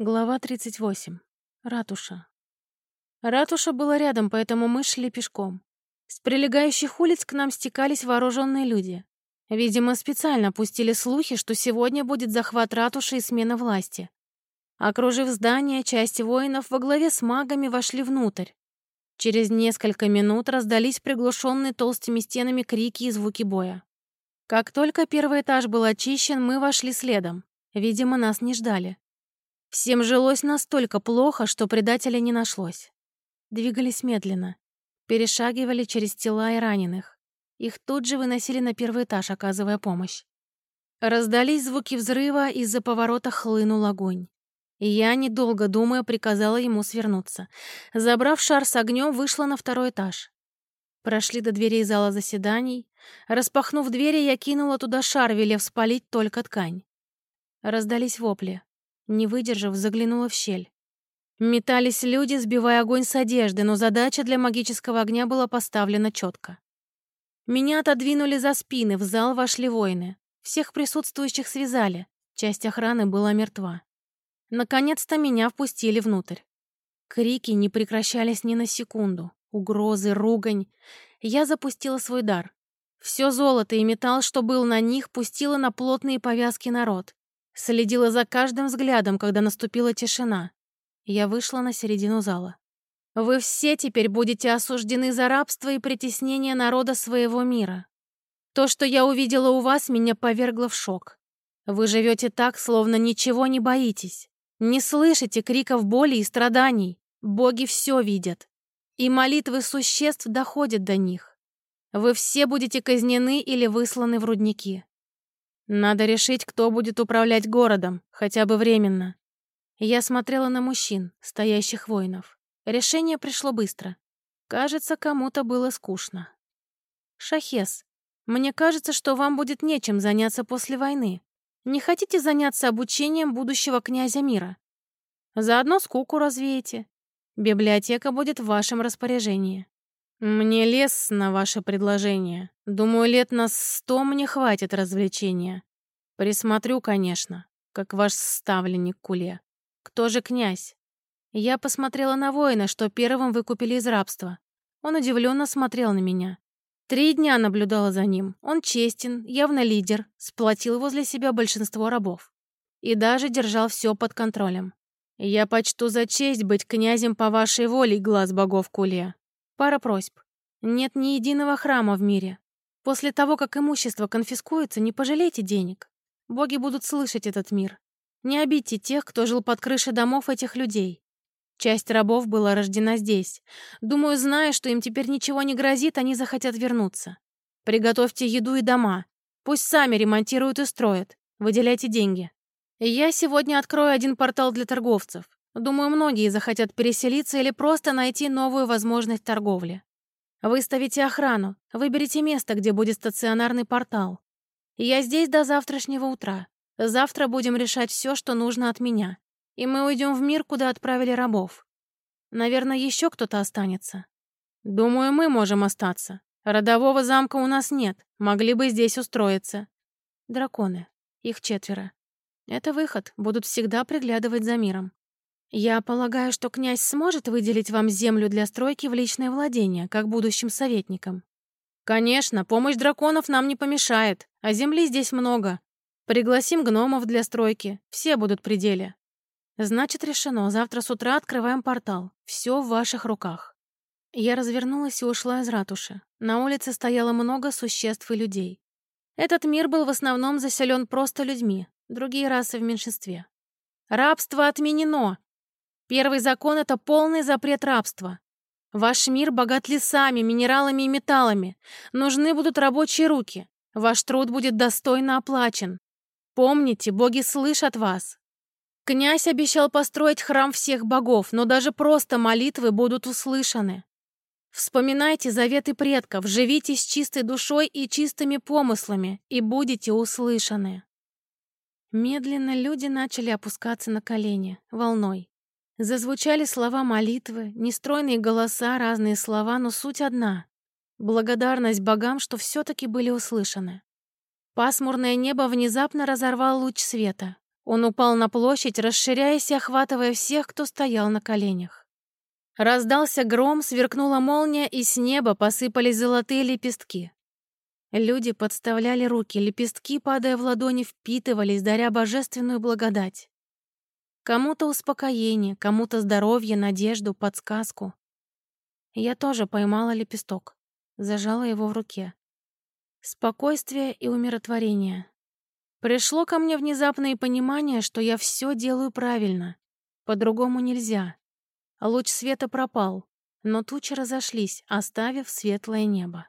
Глава 38. Ратуша. Ратуша была рядом, поэтому мы шли пешком. С прилегающих улиц к нам стекались вооруженные люди. Видимо, специально пустили слухи, что сегодня будет захват ратуши и смена власти. Окружив здание, часть воинов во главе с магами вошли внутрь. Через несколько минут раздались приглушенные толстыми стенами крики и звуки боя. Как только первый этаж был очищен, мы вошли следом. Видимо, нас не ждали. Всем жилось настолько плохо, что предателя не нашлось. Двигались медленно, перешагивали через тела и раненых. Их тут же выносили на первый этаж, оказывая помощь. Раздались звуки взрыва, из-за поворота хлынул огонь. Я, недолго думая, приказала ему свернуться. Забрав шар с огнем, вышла на второй этаж. Прошли до дверей зала заседаний. Распахнув двери, я кинула туда шар, велев спалить только ткань. Раздались вопли. Не выдержав, заглянула в щель. Метались люди, сбивая огонь с одежды, но задача для магического огня была поставлена четко. Меня отодвинули за спины, в зал вошли воины. Всех присутствующих связали. Часть охраны была мертва. Наконец-то меня впустили внутрь. Крики не прекращались ни на секунду. Угрозы, ругань. Я запустила свой дар. Все золото и металл, что был на них, пустила на плотные повязки народ. Следила за каждым взглядом, когда наступила тишина. Я вышла на середину зала. Вы все теперь будете осуждены за рабство и притеснение народа своего мира. То, что я увидела у вас, меня повергло в шок. Вы живете так, словно ничего не боитесь. Не слышите криков боли и страданий. Боги все видят. И молитвы существ доходят до них. Вы все будете казнены или высланы в рудники. Надо решить, кто будет управлять городом, хотя бы временно. Я смотрела на мужчин, стоящих воинов. Решение пришло быстро. Кажется, кому-то было скучно. Шахес, мне кажется, что вам будет нечем заняться после войны. Не хотите заняться обучением будущего князя мира? Заодно скуку развеете. Библиотека будет в вашем распоряжении. «Мне лес на ваше предложение. Думаю, лет на сто мне хватит развлечения. Присмотрю, конечно, как ваш ставленник Куле. Кто же князь?» Я посмотрела на воина, что первым выкупили из рабства. Он удивленно смотрел на меня. Три дня наблюдала за ним. Он честен, явно лидер, сплотил возле себя большинство рабов. И даже держал все под контролем. «Я почту за честь быть князем по вашей воле, глаз богов Куле. Пара просьб. Нет ни единого храма в мире. После того, как имущество конфискуется, не пожалейте денег. Боги будут слышать этот мир. Не обидьте тех, кто жил под крышей домов этих людей. Часть рабов была рождена здесь. Думаю, зная, что им теперь ничего не грозит, они захотят вернуться. Приготовьте еду и дома. Пусть сами ремонтируют и строят. Выделяйте деньги. Я сегодня открою один портал для торговцев. Думаю, многие захотят переселиться или просто найти новую возможность торговли. Выставите охрану, выберите место, где будет стационарный портал. Я здесь до завтрашнего утра. Завтра будем решать все, что нужно от меня. И мы уйдем в мир, куда отправили рабов. Наверное, еще кто-то останется. Думаю, мы можем остаться. Родового замка у нас нет. Могли бы здесь устроиться. Драконы. Их четверо. Это выход. Будут всегда приглядывать за миром. «Я полагаю, что князь сможет выделить вам землю для стройки в личное владение, как будущим советникам?» «Конечно, помощь драконов нам не помешает, а земли здесь много. Пригласим гномов для стройки, все будут при деле». «Значит, решено. Завтра с утра открываем портал. Все в ваших руках». Я развернулась и ушла из ратуши. На улице стояло много существ и людей. Этот мир был в основном заселен просто людьми, другие расы в меньшинстве. «Рабство отменено!» Первый закон — это полный запрет рабства. Ваш мир богат лесами, минералами и металлами. Нужны будут рабочие руки. Ваш труд будет достойно оплачен. Помните, боги слышат вас. Князь обещал построить храм всех богов, но даже просто молитвы будут услышаны. Вспоминайте заветы предков, живите с чистой душой и чистыми помыслами, и будете услышаны. Медленно люди начали опускаться на колени, волной. Зазвучали слова молитвы, нестройные голоса, разные слова, но суть одна — благодарность богам, что все-таки были услышаны. Пасмурное небо внезапно разорвал луч света. Он упал на площадь, расширяясь и охватывая всех, кто стоял на коленях. Раздался гром, сверкнула молния, и с неба посыпались золотые лепестки. Люди подставляли руки, лепестки, падая в ладони, впитывались, даря божественную благодать. Кому-то успокоение, кому-то здоровье, надежду, подсказку. Я тоже поймала лепесток, зажала его в руке. Спокойствие и умиротворение. Пришло ко мне внезапное понимание, что я все делаю правильно. По-другому нельзя. Луч света пропал, но тучи разошлись, оставив светлое небо.